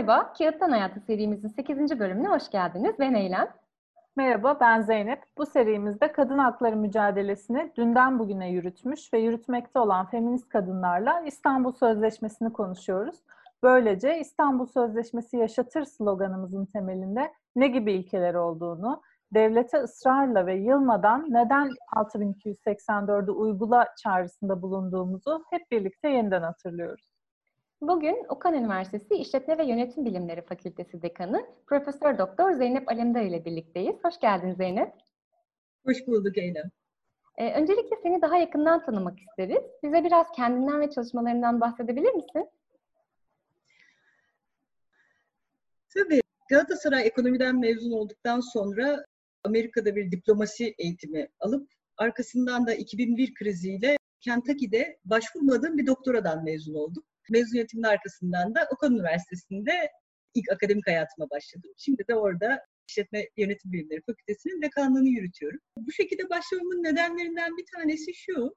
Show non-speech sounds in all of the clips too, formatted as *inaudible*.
Merhaba, Kağıttan Hayatı serimizin 8. bölümüne hoş geldiniz. Ben Eylem. Merhaba, ben Zeynep. Bu serimizde kadın hakları mücadelesini dünden bugüne yürütmüş ve yürütmekte olan feminist kadınlarla İstanbul Sözleşmesi'ni konuşuyoruz. Böylece İstanbul Sözleşmesi yaşatır sloganımızın temelinde ne gibi ilkeler olduğunu, devlete ısrarla ve yılmadan neden 6284'ü uygula çağrısında bulunduğumuzu hep birlikte yeniden hatırlıyoruz. Bugün Okan Üniversitesi İşletme ve Yönetim Bilimleri Fakültesi Dekanı Profesör Doktor Zeynep Alemdar ile birlikteyiz. Hoş geldin Zeynep. Hoş bulduk Eylem. Ee, öncelikle seni daha yakından tanımak isteriz. Bize biraz kendinden ve çalışmalarından bahsedebilir misin? Tabii. Galatasaray ekonomiden mezun olduktan sonra Amerika'da bir diplomasi eğitimi alıp arkasından da 2001 kriziyle Kentucky'de başvurmadığım bir doktoradan mezun oldum. Mezuniyetimin arkasından da Okan Üniversitesi'nde ilk akademik hayatıma başladım. Şimdi de orada İşletme Yönetim Bilimleri Fakültesi'nin dekanlığını yürütüyorum. Bu şekilde başlamamın nedenlerinden bir tanesi şu.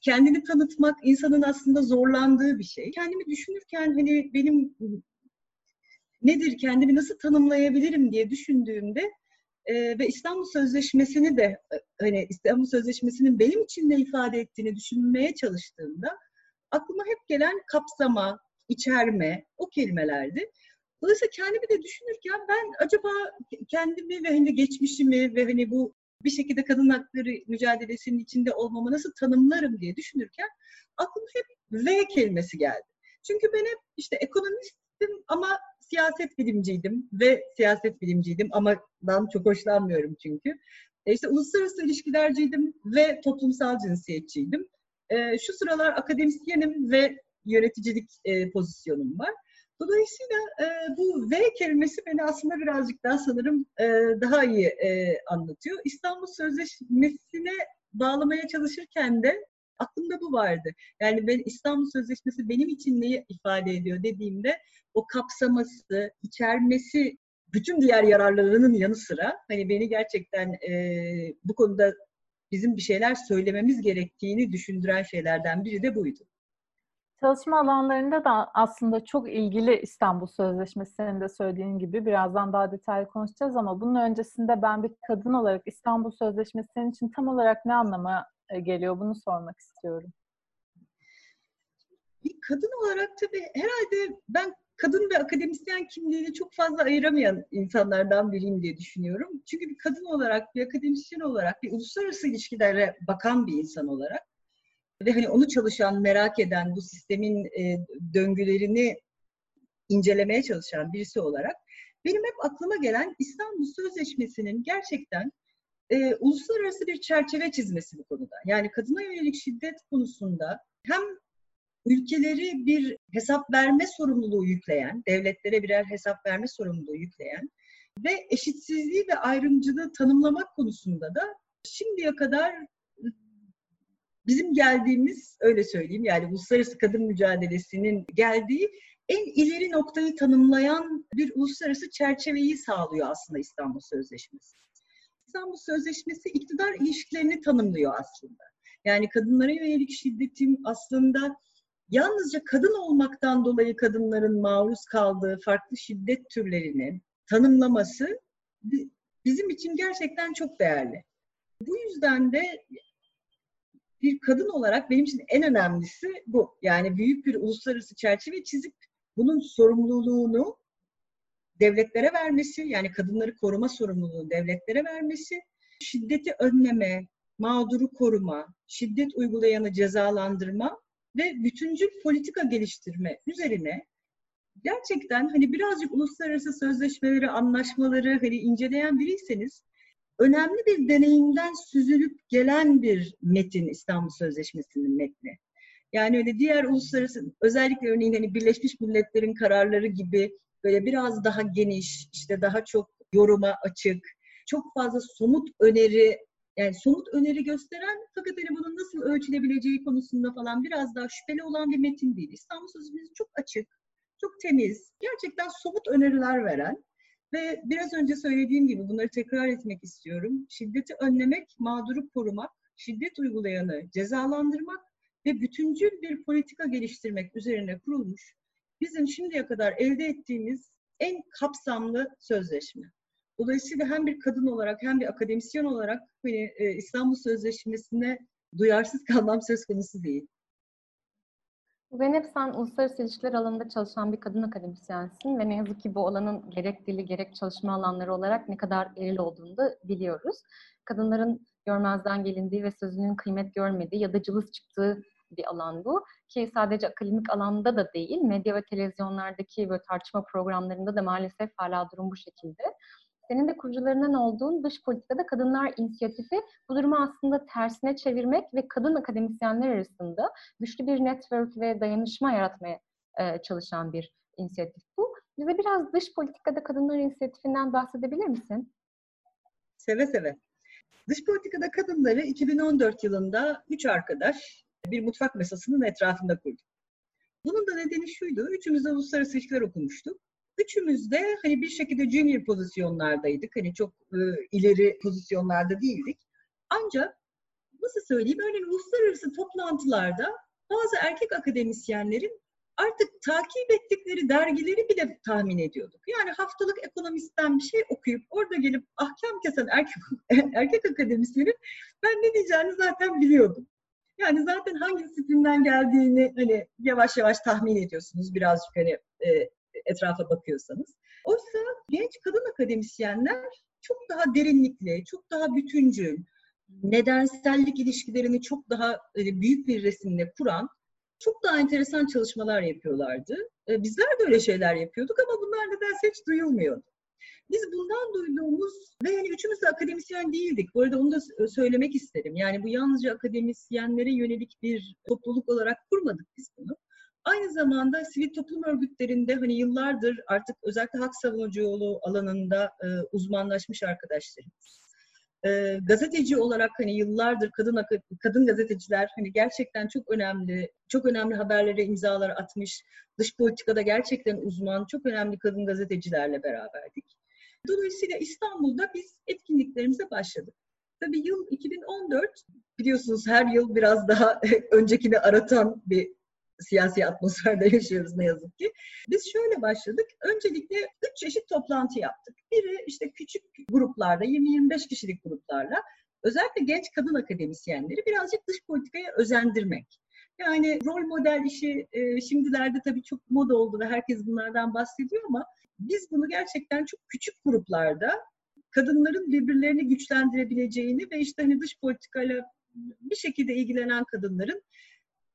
Kendini tanıtmak insanın aslında zorlandığı bir şey. Kendimi düşünürken hani benim nedir, kendimi nasıl tanımlayabilirim diye düşündüğümde e, ve İstanbul Sözleşmesi'ni de e, hani İstanbul Sözleşmesi'nin benim için ne ifade ettiğini düşünmeye çalıştığımda aklıma hep gelen kapsama, içerme o kelimelerdi. Dolayısıyla kendimi de düşünürken ben acaba kendimi ve hani geçmişimi ve hani bu bir şekilde kadın hakları mücadelesinin içinde olmamı nasıl tanımlarım diye düşünürken aklıma hep V kelimesi geldi. Çünkü ben hep işte ekonomistim ama siyaset bilimciydim ve siyaset bilimciydim ama ben çok hoşlanmıyorum çünkü. E işte uluslararası ilişkilerciydim ve toplumsal cinsiyetçiydim. E, şu sıralar akademisyenim ve yöneticilik e, pozisyonum var. Dolayısıyla e, bu V kelimesi beni aslında birazcık daha sanırım e, daha iyi e, anlatıyor. İstanbul Sözleşmesi'ne bağlamaya çalışırken de aklımda bu vardı. Yani ben İstanbul Sözleşmesi benim için neyi ifade ediyor dediğimde o kapsaması, içermesi bütün diğer yararlarının yanı sıra hani beni gerçekten e, bu konuda bizim bir şeyler söylememiz gerektiğini düşündüren şeylerden biri de buydu. Çalışma alanlarında da aslında çok ilgili İstanbul Sözleşmesi senin de söylediğin gibi birazdan daha detaylı konuşacağız ama bunun öncesinde ben bir kadın olarak İstanbul Sözleşmesi senin için tam olarak ne anlama e, geliyor bunu sormak istiyorum. Bir kadın olarak tabii herhalde ben kadın ve akademisyen kimliğini çok fazla ayıramayan insanlardan biriyim diye düşünüyorum. Çünkü bir kadın olarak, bir akademisyen olarak, bir uluslararası ilişkilere bakan bir insan olarak ve hani onu çalışan, merak eden, bu sistemin e, döngülerini incelemeye çalışan birisi olarak benim hep aklıma gelen İstanbul Sözleşmesi'nin gerçekten e, uluslararası bir çerçeve çizmesi bu konuda. Yani kadına yönelik şiddet konusunda hem ülkeleri bir hesap verme sorumluluğu yükleyen, devletlere birer hesap verme sorumluluğu yükleyen ve eşitsizliği ve ayrımcılığı tanımlamak konusunda da şimdiye kadar bizim geldiğimiz öyle söyleyeyim yani uluslararası kadın mücadelesinin geldiği en ileri noktayı tanımlayan bir uluslararası çerçeveyi sağlıyor aslında İstanbul Sözleşmesi. İstanbul Sözleşmesi iktidar ilişkilerini tanımlıyor aslında. Yani kadınlara yönelik şiddetin aslında yalnızca kadın olmaktan dolayı kadınların maruz kaldığı farklı şiddet türlerini tanımlaması bizim için gerçekten çok değerli. Bu yüzden de bir kadın olarak benim için en önemlisi bu. Yani büyük bir uluslararası çerçeve çizip bunun sorumluluğunu devletlere vermesi, yani kadınları koruma sorumluluğunu devletlere vermesi, şiddeti önleme, mağduru koruma, şiddet uygulayanı cezalandırma ve bütüncül politika geliştirme üzerine gerçekten hani birazcık uluslararası sözleşmeleri, anlaşmaları hani inceleyen biriyseniz önemli bir deneyimden süzülüp gelen bir metin İstanbul Sözleşmesi'nin metni. Yani öyle diğer uluslararası özellikle örneğin hani Birleşmiş Milletler'in kararları gibi böyle biraz daha geniş, işte daha çok yoruma açık, çok fazla somut öneri yani somut öneri gösteren fakat hani bunun nasıl ölçülebileceği konusunda falan biraz daha şüpheli olan bir metin değil. İstanbul Sözleşmesi çok açık, çok temiz, gerçekten somut öneriler veren ve biraz önce söylediğim gibi bunları tekrar etmek istiyorum. Şiddeti önlemek, mağduru korumak, şiddet uygulayanı cezalandırmak ve bütüncül bir politika geliştirmek üzerine kurulmuş bizim şimdiye kadar elde ettiğimiz en kapsamlı sözleşme. Dolayısıyla hem bir kadın olarak hem bir akademisyen olarak hani, e, İstanbul Sözleşmesi'ne duyarsız kalmam söz konusu değil. Zeynep sen uluslararası ilişkiler alanında çalışan bir kadın akademisyensin ve ne yazık ki bu alanın gerek dili gerek çalışma alanları olarak ne kadar eril olduğunu da biliyoruz. Kadınların görmezden gelindiği ve sözünün kıymet görmediği ya da cılız çıktığı bir alan bu. Ki sadece akademik alanda da değil, medya ve televizyonlardaki böyle tartışma programlarında da maalesef hala durum bu şekilde. Senin de kurucularından olduğun dış politikada kadınlar inisiyatifi bu durumu aslında tersine çevirmek ve kadın akademisyenler arasında güçlü bir network ve dayanışma yaratmaya e, çalışan bir inisiyatif bu. Bize biraz dış politikada kadınlar inisiyatifinden bahsedebilir misin? Seve seve. Dış politikada kadınları 2014 yılında üç arkadaş bir mutfak masasının etrafında kurduk. Bunun da nedeni şuydu. Üçümüz de uluslararası ilişkiler okumuştuk. Üçümüz de hani bir şekilde junior pozisyonlardaydık. Hani çok e, ileri pozisyonlarda değildik. Ancak nasıl söyleyeyim örneğin uluslararası toplantılarda bazı erkek akademisyenlerin artık takip ettikleri dergileri bile tahmin ediyorduk. Yani haftalık ekonomistten bir şey okuyup orada gelip ahkam kesen erkek, *laughs* erkek akademisyenin ben ne diyeceğini zaten biliyordum. Yani zaten hangi disiplinden geldiğini hani yavaş yavaş tahmin ediyorsunuz birazcık hani e, etrafa bakıyorsanız. Oysa genç kadın akademisyenler çok daha derinlikli, çok daha bütüncül, nedensellik ilişkilerini çok daha e, büyük bir resimle kuran çok daha enteresan çalışmalar yapıyorlardı. E, bizler de öyle şeyler yapıyorduk ama bunlar nedense hiç duyulmuyordu. Biz bundan duyduğumuz ve yani üçümüz de akademisyen değildik. Bu arada onu da söylemek isterim. Yani bu yalnızca akademisyenlere yönelik bir topluluk olarak kurmadık biz bunu. Aynı zamanda sivil toplum örgütlerinde hani yıllardır artık özellikle hak savunuculuğu alanında e, uzmanlaşmış arkadaşlarımız. E, gazeteci olarak hani yıllardır kadın kadın gazeteciler hani gerçekten çok önemli, çok önemli haberlere imzalar atmış, dış politikada gerçekten uzman, çok önemli kadın gazetecilerle beraberdik. Dolayısıyla İstanbul'da biz etkinliklerimize başladık. Tabii yıl 2014 biliyorsunuz her yıl biraz daha *laughs* öncekini aratan bir siyasi atmosferde *laughs* yaşıyoruz ne yazık ki. Biz şöyle başladık. Öncelikle üç çeşit toplantı yaptık. Biri işte küçük gruplarda, 20-25 kişilik gruplarla özellikle genç kadın akademisyenleri birazcık dış politikaya özendirmek. Yani rol model işi e, şimdilerde tabii çok moda oldu ve herkes bunlardan bahsediyor ama biz bunu gerçekten çok küçük gruplarda kadınların birbirlerini güçlendirebileceğini ve işte hani dış politikayla bir şekilde ilgilenen kadınların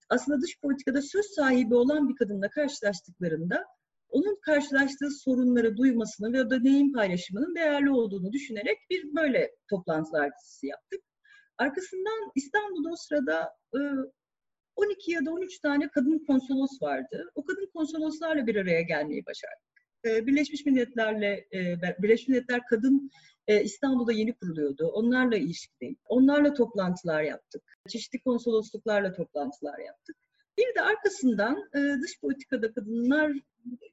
aslında dış politikada söz sahibi olan bir kadınla karşılaştıklarında onun karşılaştığı sorunları duymasını ve deneyim paylaşımının değerli olduğunu düşünerek bir böyle toplantılar dizisi yaptık. Arkasından İstanbul'da o sırada 12 ya da 13 tane kadın konsolos vardı. O kadın konsoloslarla bir araya gelmeyi başardık. Birleşmiş Milletler'le, Birleşmiş Milletler Kadın İstanbul'da yeni kuruluyordu. Onlarla ilişkideyim. Onlarla toplantılar yaptık. Çeşitli konsolosluklarla toplantılar yaptık. Bir de arkasından dış politikada kadınlar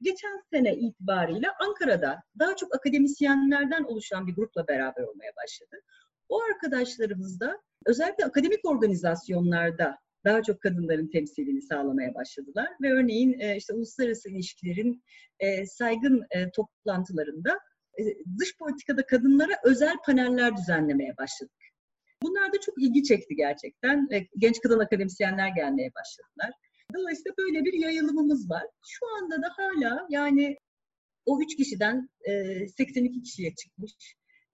geçen sene itibariyle Ankara'da daha çok akademisyenlerden oluşan bir grupla beraber olmaya başladı. O arkadaşlarımız da özellikle akademik organizasyonlarda daha çok kadınların temsilini sağlamaya başladılar ve örneğin işte uluslararası ilişkilerin saygın toplantılarında dış politikada kadınlara özel paneller düzenlemeye başladık. Bunlar da çok ilgi çekti gerçekten. Genç kadın akademisyenler gelmeye başladılar. Dolayısıyla böyle bir yayılımımız var. Şu anda da hala yani o üç kişiden 82 kişiye çıkmış.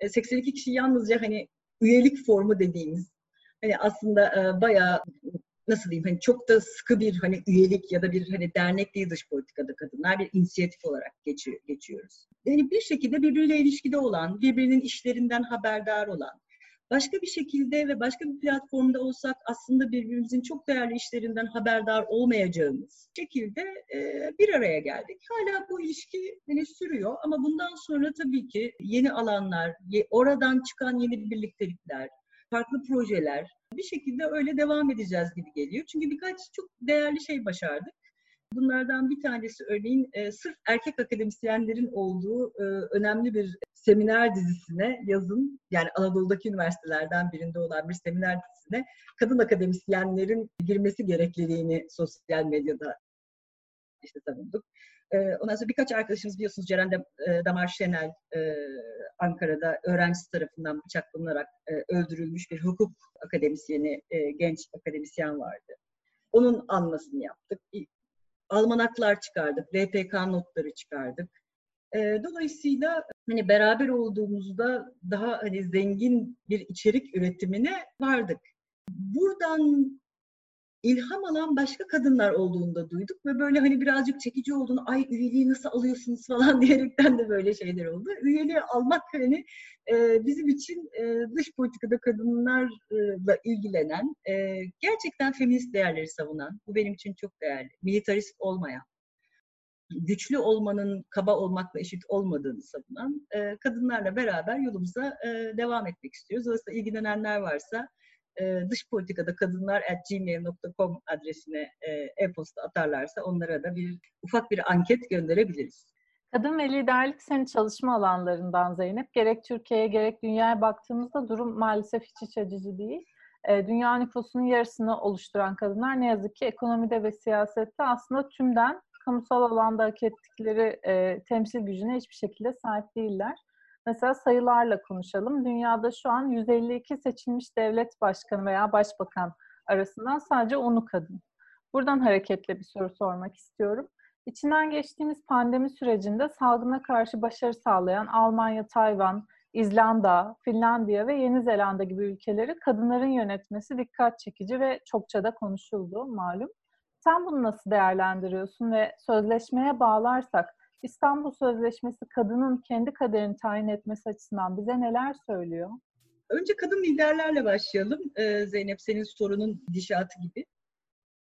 82 kişi yalnızca hani üyelik formu dediğimiz hani aslında bayağı nasıl diyeyim hani çok da sıkı bir hani üyelik ya da bir hani dernek değil dış politikada kadınlar bir inisiyatif olarak geçiyor, geçiyoruz. Yani bir şekilde birbiriyle ilişkide olan, birbirinin işlerinden haberdar olan, başka bir şekilde ve başka bir platformda olsak aslında birbirimizin çok değerli işlerinden haberdar olmayacağımız şekilde e, bir araya geldik. Hala bu ilişki hani sürüyor ama bundan sonra tabii ki yeni alanlar, oradan çıkan yeni birliktelikler, farklı projeler, bir şekilde öyle devam edeceğiz gibi geliyor. Çünkü birkaç çok değerli şey başardık. Bunlardan bir tanesi örneğin e, sırf erkek akademisyenlerin olduğu e, önemli bir seminer dizisine yazın, yani Anadolu'daki üniversitelerden birinde olan bir seminer dizisine kadın akademisyenlerin girmesi gerekliliğini sosyal medyada işte savunduk. E, ondan sonra birkaç arkadaşımız biliyorsunuz Ceren de, e, Damar Şenel e, Ankara'da öğrencisi tarafından bıçaklanarak e, öldürülmüş bir hukuk akademisyeni, e, genç akademisyen vardı. Onun anmasını yaptık. Almanaklar çıkardık, VPK notları çıkardık. E, dolayısıyla hani beraber olduğumuzda daha hani zengin bir içerik üretimine vardık. Buradan ilham alan başka kadınlar olduğunu da duyduk ve böyle hani birazcık çekici olduğunu ay üyeliği nasıl alıyorsunuz falan *laughs* diyerekten de böyle şeyler oldu. Üyeliği almak hani e, bizim için e, dış politikada kadınlarla ilgilenen, e, gerçekten feminist değerleri savunan, bu benim için çok değerli, militarist olmayan, güçlü olmanın kaba olmakla eşit olmadığını savunan e, kadınlarla beraber yolumuza e, devam etmek istiyoruz. Dolayısıyla ilgilenenler varsa e, dış politikada kadınlar gmail.com adresine e, e-posta atarlarsa onlara da bir ufak bir anket gönderebiliriz. Kadın ve liderlik senin çalışma alanlarından Zeynep. Gerek Türkiye'ye gerek dünyaya baktığımızda durum maalesef hiç iç acıcı değil. E, dünya nüfusunun yarısını oluşturan kadınlar ne yazık ki ekonomide ve siyasette aslında tümden kamusal alanda hak ettikleri e, temsil gücüne hiçbir şekilde sahip değiller. Mesela sayılarla konuşalım. Dünyada şu an 152 seçilmiş devlet başkanı veya başbakan arasından sadece 10'u kadın. Buradan hareketle bir soru sormak istiyorum. İçinden geçtiğimiz pandemi sürecinde salgına karşı başarı sağlayan Almanya, Tayvan, İzlanda, Finlandiya ve Yeni Zelanda gibi ülkeleri kadınların yönetmesi dikkat çekici ve çokça da konuşuldu malum. Sen bunu nasıl değerlendiriyorsun ve sözleşmeye bağlarsak İstanbul Sözleşmesi kadının kendi kaderini tayin etmesi açısından bize neler söylüyor? Önce kadın liderlerle başlayalım. Ee, Zeynep senin sorunun dişatı gibi.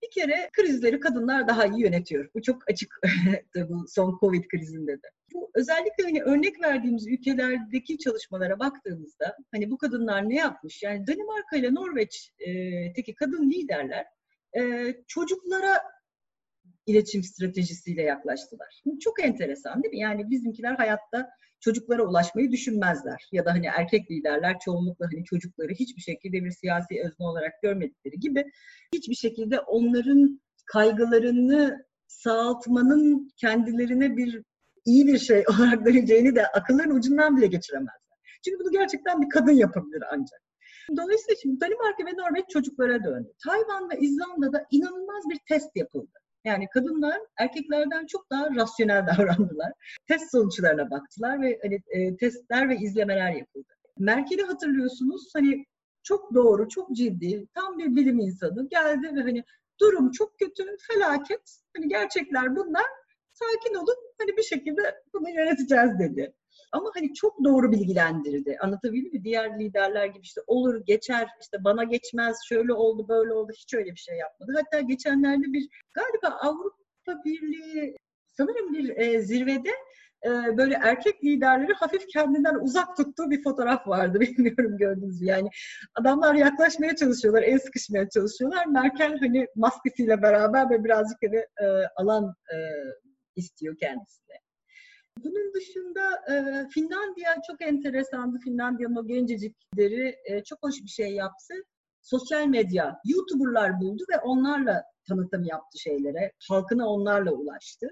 Bir kere krizleri kadınlar daha iyi yönetiyor. Bu çok açık *laughs* bu son Covid krizinde de. Bu özellikle hani örnek verdiğimiz ülkelerdeki çalışmalara baktığımızda hani bu kadınlar ne yapmış? Yani Danimarka ile Norveç'teki kadın liderler çocuklara iletişim stratejisiyle yaklaştılar. çok enteresan değil mi? Yani bizimkiler hayatta çocuklara ulaşmayı düşünmezler. Ya da hani erkek liderler çoğunlukla hani çocukları hiçbir şekilde bir siyasi özne olarak görmedikleri gibi hiçbir şekilde onların kaygılarını sağaltmanın kendilerine bir iyi bir şey *laughs* olarak döneceğini de akılların ucundan bile geçiremezler. Çünkü bunu gerçekten bir kadın yapabilir ancak. Dolayısıyla şimdi Danimarka ve Norveç çocuklara döndü. Tayvan ve İzlanda'da inanılmaz bir test yapıldı. Yani kadınlar erkeklerden çok daha rasyonel *laughs* davrandılar. Test sonuçlarına baktılar ve hani e, testler ve izlemeler yapıldı. Merkel'i hatırlıyorsunuz hani çok doğru, çok ciddi, tam bir bilim insanı geldi ve hani durum çok kötü, felaket, hani gerçekler bunlar, sakin olun, hani bir şekilde bunu yöneteceğiz dedi. Ama hani çok doğru bilgilendirdi. Anlatabildim mi? Diğer liderler gibi işte olur, geçer, işte bana geçmez, şöyle oldu, böyle oldu. Hiç öyle bir şey yapmadı. Hatta geçenlerde bir galiba Avrupa Birliği sanırım bir e, zirvede e, böyle erkek liderleri hafif kendinden uzak tuttuğu bir fotoğraf vardı. *laughs* Bilmiyorum gördünüz mü? Yani adamlar yaklaşmaya çalışıyorlar, el sıkışmaya çalışıyorlar. Merkel hani maskesiyle beraber ve birazcık hani e, alan e, istiyor kendisine. Bunun dışında e, Finlandiya çok enteresandı. Finlandiya'nın o gencecikleri e, çok hoş bir şey yaptı. Sosyal medya, YouTuber'lar buldu ve onlarla tanıtım yaptı şeylere. Halkına onlarla ulaştı.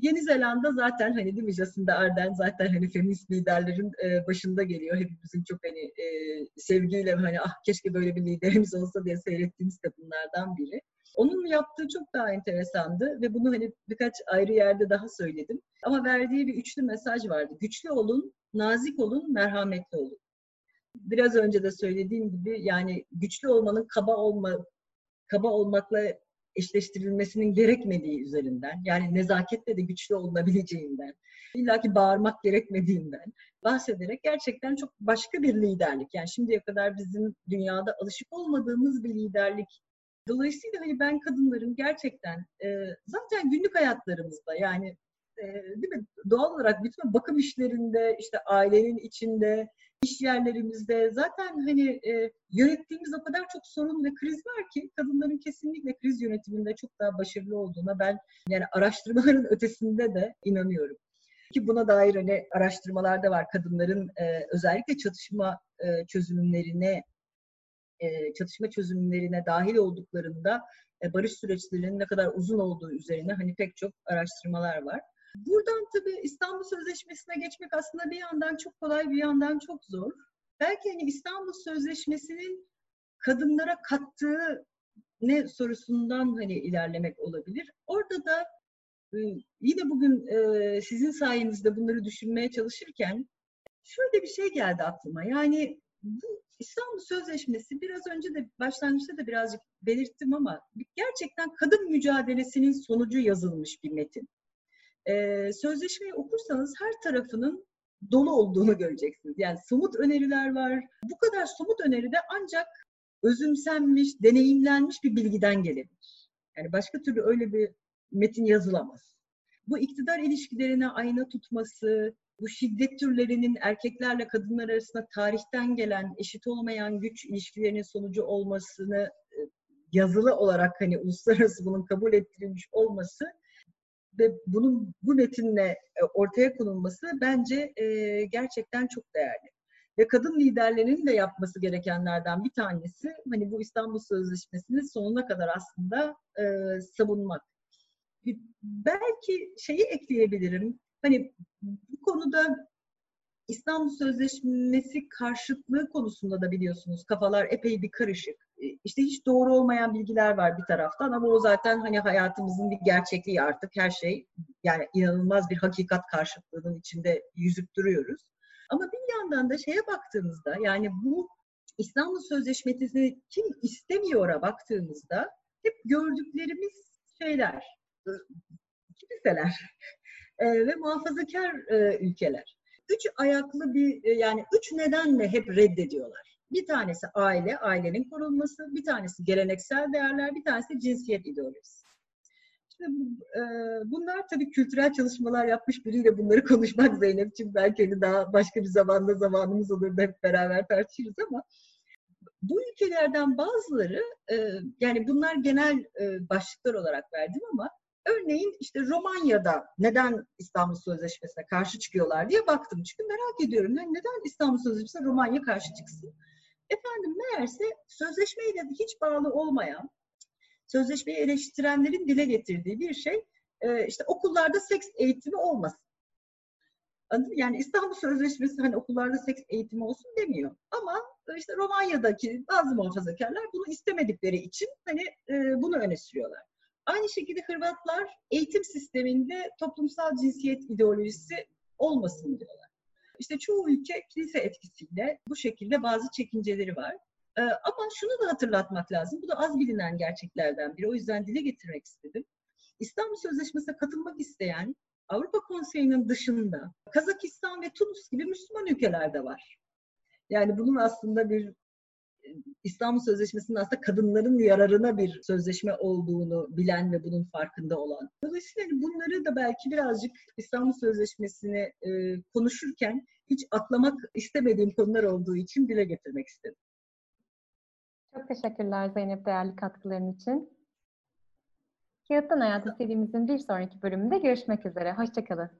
Yeni Zelanda zaten hani değil mi Jacinda Ardern zaten hani feminist liderlerin e, başında geliyor. Hepimizin çok hani e, sevgiyle hani ah keşke böyle bir liderimiz olsa diye seyrettiğimiz kadınlardan biri. Onun yaptığı çok daha enteresandı ve bunu hani birkaç ayrı yerde daha söyledim. Ama verdiği bir üçlü mesaj vardı. Güçlü olun, nazik olun, merhametli olun. Biraz önce de söylediğim gibi yani güçlü olmanın kaba olma kaba olmakla eşleştirilmesinin gerekmediği üzerinden, yani nezaketle de güçlü olunabileceğinden, illaki bağırmak gerekmediğinden bahsederek gerçekten çok başka bir liderlik. Yani şimdiye kadar bizim dünyada alışık olmadığımız bir liderlik Dolayısıyla hani ben kadınların gerçekten e, zaten günlük hayatlarımızda yani e, değil mi doğal olarak bütün bakım işlerinde işte ailenin içinde iş yerlerimizde zaten hani e, yönettiğimiz o kadar çok sorun ve kriz var ki kadınların kesinlikle kriz yönetiminde çok daha başarılı olduğuna ben yani araştırmaların *laughs* ötesinde de inanıyorum. Ki buna dair hani araştırmalar da var. Kadınların e, özellikle çatışma e, çözümlerine e, çatışma çözümlerine dahil olduklarında e, barış süreçlerinin ne kadar uzun olduğu üzerine hani pek çok araştırmalar var. Buradan tabii İstanbul Sözleşmesi'ne geçmek aslında bir yandan çok kolay bir yandan çok zor. Belki hani İstanbul Sözleşmesi'nin kadınlara kattığı ne sorusundan hani ilerlemek olabilir. Orada da e, yine bugün sizin sayenizde bunları düşünmeye çalışırken şöyle bir şey geldi aklıma. Yani bu İstanbul Sözleşmesi biraz önce de başlangıçta da birazcık belirttim ama gerçekten kadın mücadelesinin sonucu yazılmış bir metin. Ee, sözleşmeyi okursanız her tarafının dolu olduğunu *laughs* göreceksiniz. Yani somut öneriler var. Bu kadar somut öneri de ancak özümsenmiş, deneyimlenmiş bir bilgiden gelebilir. Yani başka türlü öyle bir metin yazılamaz. Bu iktidar ilişkilerine ayna tutması, bu şiddet türlerinin erkeklerle kadınlar arasında tarihten gelen eşit olmayan güç ilişkilerinin sonucu olmasını e, yazılı olarak hani uluslararası bunun kabul ettirilmiş olması ve bunun bu metinle e, ortaya konulması bence e, gerçekten çok değerli. Ve kadın liderlerinin de yapması gerekenlerden bir tanesi hani bu İstanbul Sözleşmesi'ni sonuna kadar aslında savunmak. Belki şeyi ekleyebilirim. Hani bu konuda İstanbul Sözleşmesi karşıtlığı konusunda da biliyorsunuz kafalar epey bir karışık. İşte hiç doğru olmayan bilgiler var bir taraftan ama o zaten hani hayatımızın bir gerçekliği artık her şey yani inanılmaz bir hakikat karşıtlığının içinde yüzüp duruyoruz. Ama bir yandan da şeye baktığımızda yani bu İstanbul Sözleşmesi'ni kim istemiyor'a baktığımızda hep gördüklerimiz şeyler, kiliseler *laughs* e, ve muhafazakar e, ülkeler. Üç ayaklı bir e, yani üç nedenle hep reddediyorlar. Bir tanesi aile, ailenin korunması, bir tanesi geleneksel değerler, bir tanesi cinsiyet ideolojisi. Şimdi e, bunlar tabii kültürel çalışmalar yapmış biriyle bunları konuşmak Zeynep'ciğim belki hani daha başka bir zamanda zamanımız olur da hep beraber tartışırız ama bu ülkelerden bazıları e, yani bunlar genel e, başlıklar olarak verdim ama Örneğin işte Romanya'da neden İstanbul Sözleşmesi'ne karşı çıkıyorlar diye baktım. Çünkü merak ediyorum yani neden İstanbul Sözleşmesi'ne Romanya karşı çıksın? Efendim meğerse sözleşmeyle hiç bağlı olmayan, sözleşmeyi eleştirenlerin dile getirdiği bir şey e, işte okullarda seks eğitimi olmasın. Yani İstanbul Sözleşmesi hani okullarda seks eğitimi olsun demiyor. Ama işte Romanya'daki bazı muhafazakarlar bunu istemedikleri için hani e, bunu öne sürüyorlar. Aynı şekilde Hırvatlar eğitim sisteminde toplumsal cinsiyet ideolojisi olmasın diyorlar. İşte çoğu ülke kilise etkisiyle bu şekilde bazı çekinceleri var. Ee, ama şunu da hatırlatmak lazım. Bu da az bilinen gerçeklerden biri. O yüzden dile getirmek istedim. İstanbul Sözleşmesi'ne katılmak isteyen Avrupa Konseyi'nin dışında Kazakistan ve Tunus gibi Müslüman ülkelerde var. Yani bunun aslında bir İstanbul Sözleşmesi'nin aslında kadınların yararına bir sözleşme olduğunu bilen ve bunun farkında olan. Dolayısıyla hani bunları da belki birazcık İstanbul Sözleşmesi'ni e, konuşurken hiç atlamak istemediğim konular olduğu için dile getirmek istedim. Çok teşekkürler Zeynep değerli katkıların için. Kağıttan Hayata serimizin bir sonraki bölümünde görüşmek üzere. Hoşçakalın.